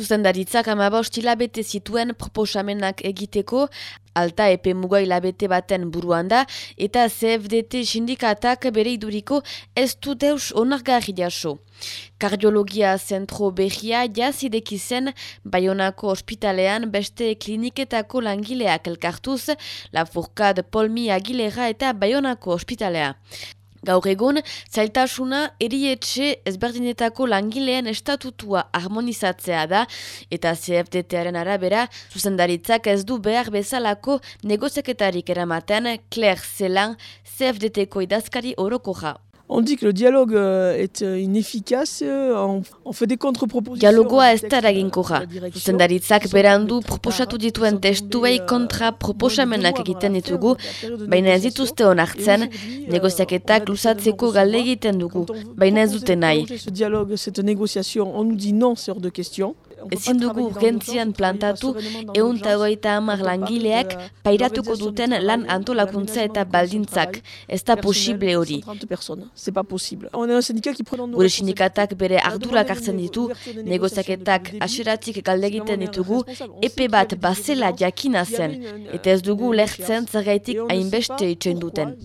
Zuzendaritzak amabost hilabete zituen proposamenak egiteko, alta epe muga hilabete baten buruan da, eta CFDT sindikatak bere iduriko ez du deus onargarri jaso. Kardiologia zentro behia jazideki zen Bayonako ospitalean beste kliniketako langileak elkartuz, La Fourcade Polmi Agilera eta Bayonako ospitalea. Gaur egun, zailtasuna erietxe ezberdinetako langileen estatutua harmonizatzea da eta CFDT-aren arabera zuzendaritzak ez du behar bezalako negoziaketarik eramaten Claire Zelan CFDT-ko idazkari orokoja. On dit que le dialogue euh, est euh, inefficace, euh, on, on fait des contre-propositions. Dialogoa ez da eraginkorra. Zuzendaritzak berandu proposatu dituen testuei kontra proposamenak egiten ditugu, baina ez dituzte onartzen, negoziaketak luzatzeko galde egiten dugu, baina ez dute nahi. Ce dialogue, cette négociation, on nous dit non, c'est hors de question. Ezin dugu urgentzian plantatu eun tagoita hamar langileak pairatuko duten lan antolakuntza eta baldintzak. Ez da posible hori. Gure sindikatak bere ardurak hartzen ditu, negoziaketak aseratik galdegiten ditugu, epe bat bazela jakina zen, eta ez dugu lertzen zergaitik hainbeste itxoin duten.